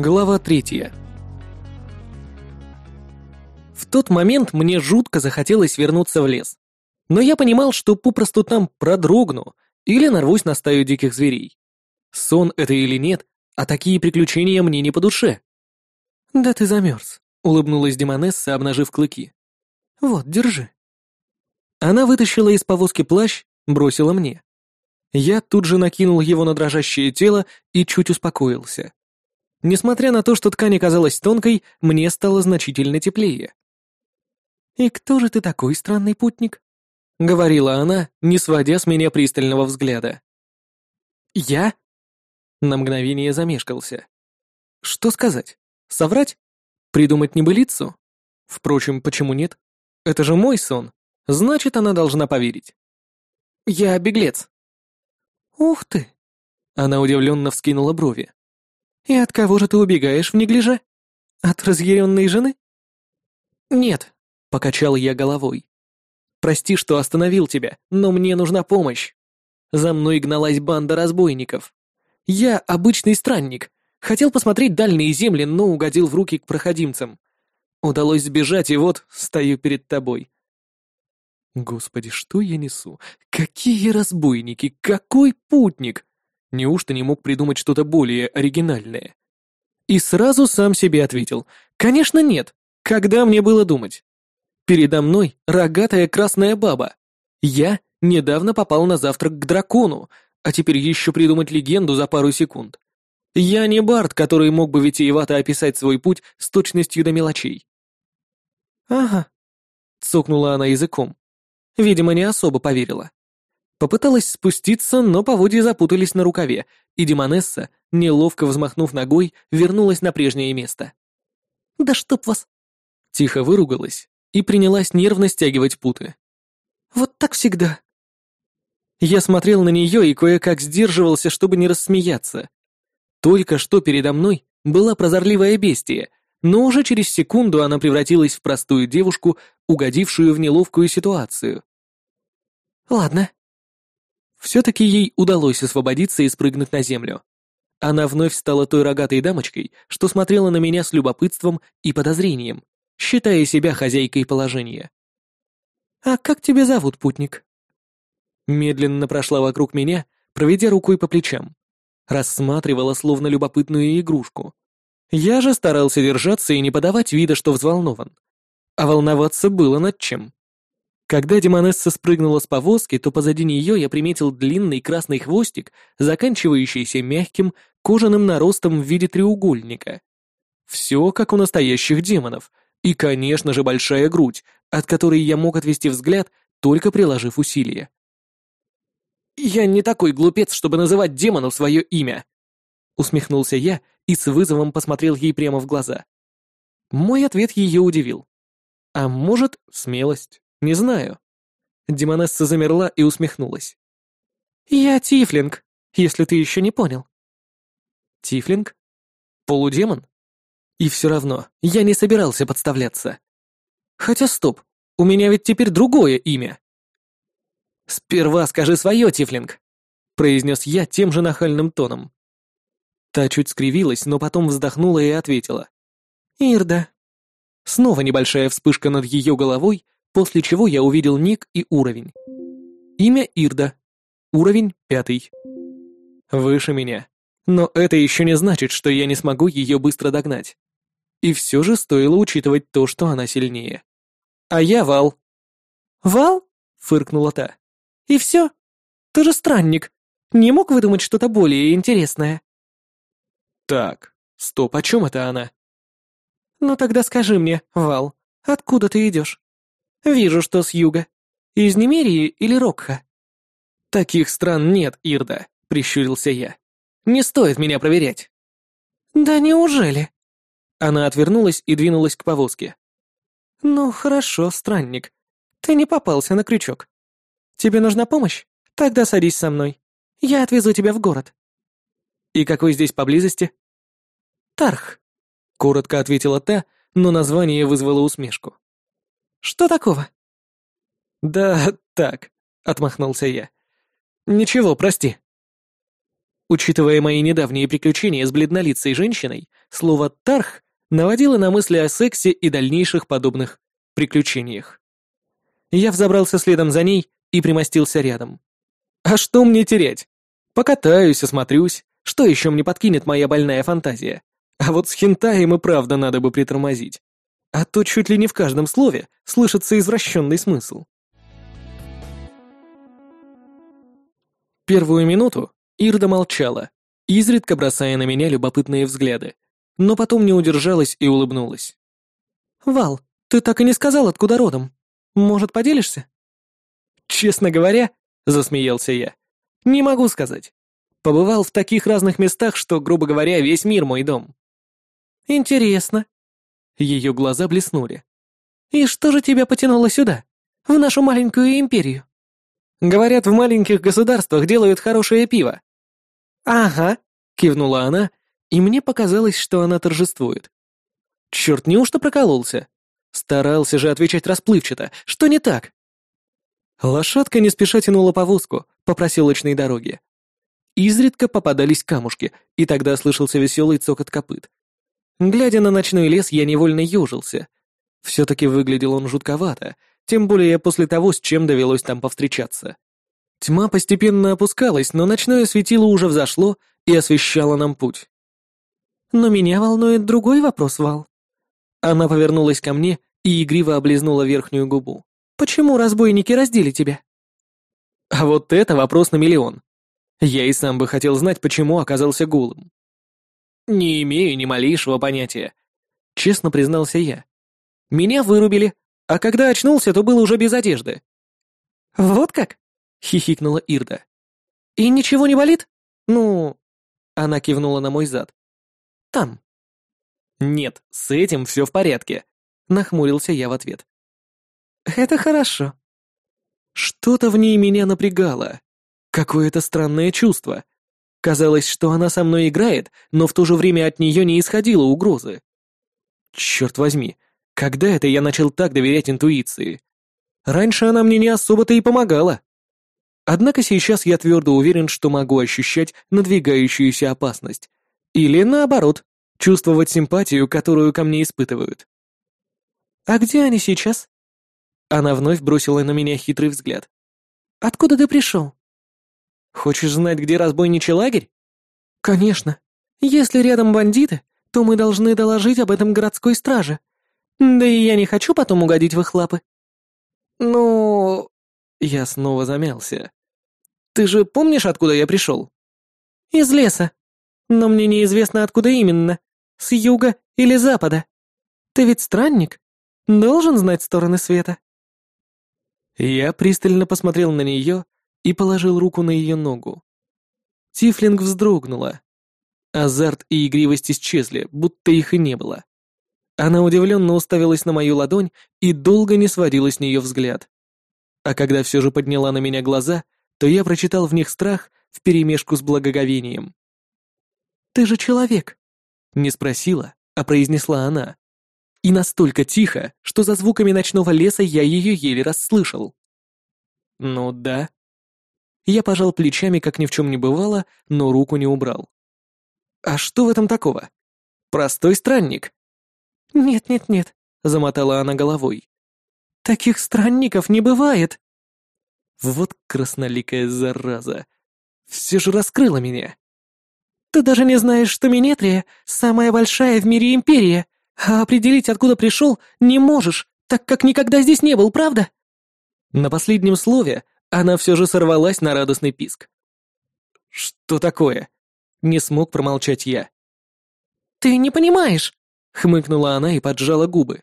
Глава третья. В тот момент мне жутко захотелось вернуться в лес. Но я понимал, что попросту там продрогну или нарвусь на стаю диких зверей. Сон это или нет, а такие приключения мне не по душе. «Да ты замерз», — улыбнулась Демонесса, обнажив клыки. «Вот, держи». Она вытащила из повозки плащ, бросила мне. Я тут же накинул его на дрожащее тело и чуть успокоился. Несмотря на то, что ткань оказалась тонкой, мне стало значительно теплее. «И кто же ты такой странный путник?» — говорила она, не сводя с меня пристального взгляда. «Я?» На мгновение замешкался. «Что сказать? Соврать? Придумать небылицу? Впрочем, почему нет? Это же мой сон, значит, она должна поверить». «Я беглец». «Ух ты!» Она удивленно вскинула брови. «И от кого же ты убегаешь в неглиже? От разъяренной жены?» «Нет», — покачал я головой. «Прости, что остановил тебя, но мне нужна помощь. За мной гналась банда разбойников. Я обычный странник, хотел посмотреть дальние земли, но угодил в руки к проходимцам. Удалось сбежать, и вот стою перед тобой». Господи, что я несу? Какие разбойники? Какой путник? Неужто не мог придумать что-то более оригинальное? И сразу сам себе ответил. Конечно, нет. Когда мне было думать? Передо мной рогатая красная баба. Я недавно попал на завтрак к дракону, а теперь еще придумать легенду за пару секунд. Я не Барт, который мог бы витиевато описать свой путь с точностью до мелочей. «Ага», — цокнула она языком. Видимо, не особо поверила. Попыталась спуститься, но поводья запутались на рукаве, и Демонесса, неловко взмахнув ногой, вернулась на прежнее место. «Да чтоб вас!» Тихо выругалась и принялась нервно стягивать путы. «Вот так всегда!» Я смотрел на нее и кое-как сдерживался, чтобы не рассмеяться. Только что передо мной была прозорливая бестия, но уже через секунду она превратилась в простую девушку, угодившую в неловкую ситуацию. «Ладно», все-таки ей удалось освободиться и спрыгнуть на землю. Она вновь стала той рогатой дамочкой, что смотрела на меня с любопытством и подозрением, считая себя хозяйкой положения. «А как тебя зовут, путник?» Медленно прошла вокруг меня, проведя рукой по плечам. Рассматривала словно любопытную игрушку. Я же старался держаться и не подавать вида, что взволнован. А волноваться было над чем. Когда Демонесса спрыгнула с повозки, то позади нее я приметил длинный красный хвостик, заканчивающийся мягким кожаным наростом в виде треугольника. Все как у настоящих демонов, и, конечно же, большая грудь, от которой я мог отвести взгляд, только приложив усилия. «Я не такой глупец, чтобы называть демону свое имя!» Усмехнулся я и с вызовом посмотрел ей прямо в глаза. Мой ответ ее удивил. А может, смелость. Не знаю. Демонесса замерла и усмехнулась. Я Тифлинг, если ты еще не понял. Тифлинг? Полудемон? И все равно, я не собирался подставляться. Хотя стоп, у меня ведь теперь другое имя. Сперва скажи свое, Тифлинг, произнес я тем же нахальным тоном. Та чуть скривилась, но потом вздохнула и ответила. «Ирда». Снова небольшая вспышка над ее головой, после чего я увидел ник и уровень. Имя Ирда. Уровень пятый. Выше меня. Но это еще не значит, что я не смогу ее быстро догнать. И все же стоило учитывать то, что она сильнее. А я Вал. «Вал?» — фыркнула та. «И все? Ты же странник. Не мог выдумать что-то более интересное?» «Так, стоп, о чем это она?» «Ну тогда скажи мне, Вал, откуда ты идешь?» «Вижу, что с юга. Из Немерии или Рокха?» «Таких стран нет, Ирда», — прищурился я. «Не стоит меня проверять». «Да неужели?» Она отвернулась и двинулась к повозке. «Ну, хорошо, странник. Ты не попался на крючок. Тебе нужна помощь? Тогда садись со мной. Я отвезу тебя в город». «И какой здесь поблизости?» «Тарх», — коротко ответила та, но название вызвало усмешку. Что такого?» «Да так», — отмахнулся я. «Ничего, прости». Учитывая мои недавние приключения с бледнолицей женщиной, слово «тарх» наводило на мысли о сексе и дальнейших подобных приключениях. Я взобрался следом за ней и примостился рядом. А что мне терять? Покатаюсь, осмотрюсь, что еще мне подкинет моя больная фантазия? А вот с хентаем и правда надо бы притормозить. А то чуть ли не в каждом слове слышится извращенный смысл. Первую минуту Ирда молчала, изредка бросая на меня любопытные взгляды, но потом не удержалась и улыбнулась. «Вал, ты так и не сказал, откуда родом. Может, поделишься?» «Честно говоря», — засмеялся я, — «не могу сказать. Побывал в таких разных местах, что, грубо говоря, весь мир мой дом». «Интересно». Ее глаза блеснули. «И что же тебя потянуло сюда, в нашу маленькую империю?» «Говорят, в маленьких государствах делают хорошее пиво». «Ага», — кивнула она, и мне показалось, что она торжествует. «Черт, неужто прокололся? Старался же отвечать расплывчато. Что не так?» Лошадка не спеша тянула повозку по проселочной дороге. Изредка попадались камушки, и тогда слышался веселый цокот копыт. Глядя на ночной лес, я невольно ежился. Все-таки выглядел он жутковато, тем более после того, с чем довелось там повстречаться. Тьма постепенно опускалась, но ночное светило уже взошло и освещало нам путь. «Но меня волнует другой вопрос, Вал». Она повернулась ко мне и игриво облизнула верхнюю губу. «Почему разбойники раздели тебя?» А вот это вопрос на миллион. Я и сам бы хотел знать, почему оказался голым. Не имею ни малейшего понятия. Честно признался я. Меня вырубили, а когда очнулся, то был уже без одежды. Вот как? Хихикнула Ирда. И ничего не болит? Ну... Она кивнула на мой зад. Там. Нет, с этим все в порядке. Нахмурился я в ответ. Это хорошо. Что-то в ней меня напрягало. Какое-то странное чувство. Казалось, что она со мной играет, но в то же время от нее не исходило угрозы. Черт возьми, когда это я начал так доверять интуиции? Раньше она мне не особо-то и помогала. Однако сейчас я твердо уверен, что могу ощущать надвигающуюся опасность. Или наоборот, чувствовать симпатию, которую ко мне испытывают. «А где они сейчас?» Она вновь бросила на меня хитрый взгляд. «Откуда ты пришел?» Хочешь знать, где разбойничий лагерь? Конечно. Если рядом бандиты, то мы должны доложить об этом городской страже. Да и я не хочу потом угодить в их лапы. Ну... Я снова замялся. Ты же помнишь, откуда я пришел? Из леса. Но мне неизвестно, откуда именно. С юга или запада. Ты ведь странник. Должен знать стороны света. Я пристально посмотрел на нее, и положил руку на ее ногу. Тифлинг вздрогнула. Азарт и игривость исчезли, будто их и не было. Она удивленно уставилась на мою ладонь и долго не сводила с нее взгляд. А когда все же подняла на меня глаза, то я прочитал в них страх вперемешку с благоговением. «Ты же человек!» Не спросила, а произнесла она. И настолько тихо, что за звуками ночного леса я ее еле расслышал. «Ну да», я пожал плечами, как ни в чем не бывало, но руку не убрал. «А что в этом такого? Простой странник?» «Нет-нет-нет», — замотала она головой. «Таких странников не бывает!» Вот красноликая зараза. Все же раскрыла меня. «Ты даже не знаешь, что Минетрия — самая большая в мире империя, а определить, откуда пришел, не можешь, так как никогда здесь не был, правда?» На последнем слове она все же сорвалась на радостный писк. «Что такое?» — не смог промолчать я. «Ты не понимаешь!» — хмыкнула она и поджала губы.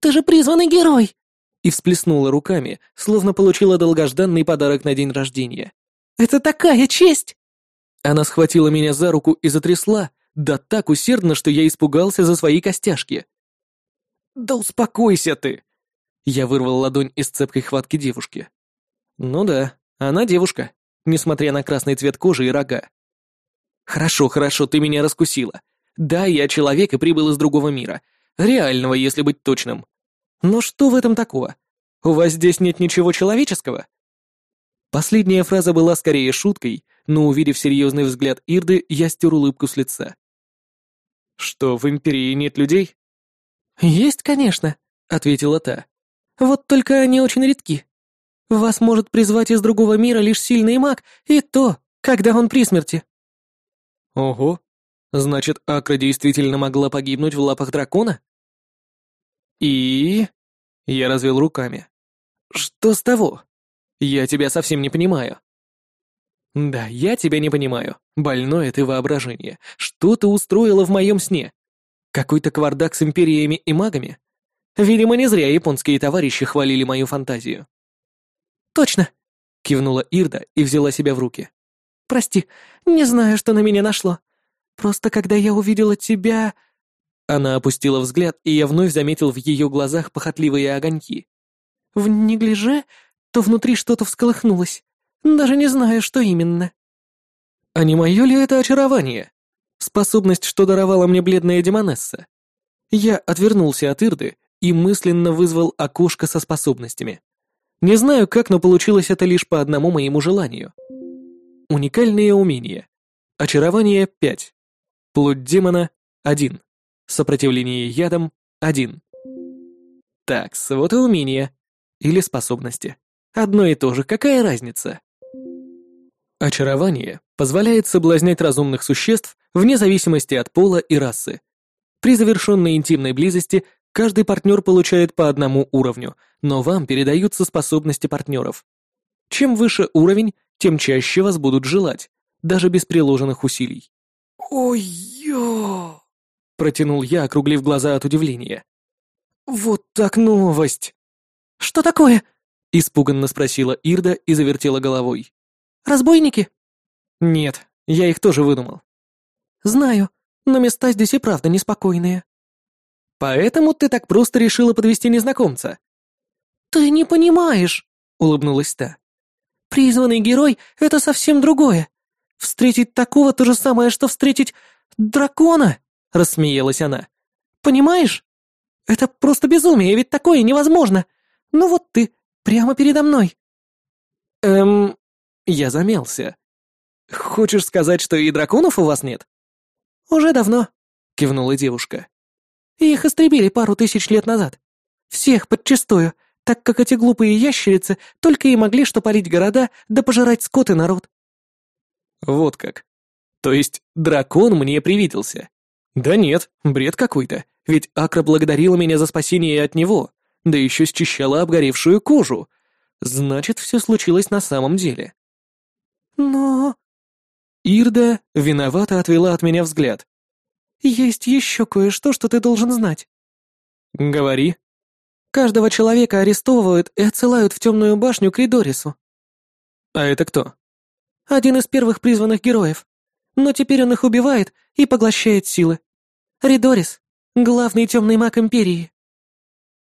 «Ты же призванный герой!» И всплеснула руками, словно получила долгожданный подарок на день рождения. «Это такая честь!» Она схватила меня за руку и затрясла, да так усердно, что я испугался за свои костяшки. «Да успокойся ты!» Я вырвал ладонь из цепкой хватки девушки. Ну да, она девушка, несмотря на красный цвет кожи и рога. Хорошо, хорошо, ты меня раскусила. Да, я человек и прибыл из другого мира. Реального, если быть точным. Но что в этом такого? У вас здесь нет ничего человеческого? Последняя фраза была скорее шуткой, но увидев серьезный взгляд Ирды, я стер улыбку с лица. Что, в Империи нет людей? Есть, конечно, ответила та. Вот только они очень редки. Вас может призвать из другого мира лишь сильный маг, и то, когда он при смерти. Ого, значит, Акра действительно могла погибнуть в лапах дракона? И... Я развел руками. Что с того? Я тебя совсем не понимаю. Да, я тебя не понимаю. Больное ты воображение. Что ты устроила в моем сне? Какой-то квардак с империями и магами? Видимо, не зря японские товарищи хвалили мою фантазию. Точно, кивнула Ирда и взяла себя в руки. Прости, не знаю, что на меня нашло. Просто когда я увидела тебя... Она опустила взгляд, и я вновь заметил в ее глазах похотливые огоньки. В неглиже, то внутри что-то всколыхнулось. Даже не знаю, что именно. А не мое ли это очарование? Способность, что даровала мне бледная демонесса? Я отвернулся от Ирды и мысленно вызвал окошко со способностями. Не знаю как, но получилось это лишь по одному моему желанию. Уникальные умения. Очарование 5. Плоть демона 1. Сопротивление ядом 1. Так, вот и умения. Или способности. Одно и то же, какая разница? Очарование позволяет соблазнять разумных существ вне зависимости от пола и расы. При завершенной интимной близости каждый партнер получает по одному уровню, но вам передаются способности партнеров. Чем выше уровень, тем чаще вас будут желать, даже без приложенных усилий. «Ой-ё!» — протянул я, округлив глаза от удивления. «Вот так новость!» «Что такое?» — испуганно спросила Ирда и завертела головой. «Разбойники?» «Нет, я их тоже выдумал». «Знаю, но места здесь и правда неспокойные». «Поэтому ты так просто решила подвести незнакомца?» «Ты не понимаешь», — улыбнулась та. «Призванный герой — это совсем другое. Встретить такого то же самое, что встретить дракона», — рассмеялась она. «Понимаешь? Это просто безумие, ведь такое невозможно. Ну вот ты, прямо передо мной». «Эм...» Я замялся. «Хочешь сказать, что и драконов у вас нет?» «Уже давно», — кивнула девушка. «Их истребили пару тысяч лет назад. Всех подчистую, так как эти глупые ящерицы только и могли что палить города да пожирать скот и народ». «Вот как. То есть дракон мне привиделся?» «Да нет, бред какой-то, ведь Акра благодарила меня за спасение от него, да еще счищала обгоревшую кожу. Значит, все случилось на самом деле». «Но...» Ирда виновато отвела от меня взгляд. «Есть еще кое-что, что ты должен знать». «Говори». «Каждого человека арестовывают и отсылают в темную башню к Ридорису». «А это кто?» «Один из первых призванных героев. Но теперь он их убивает и поглощает силы. Ридорис — главный темный маг Империи».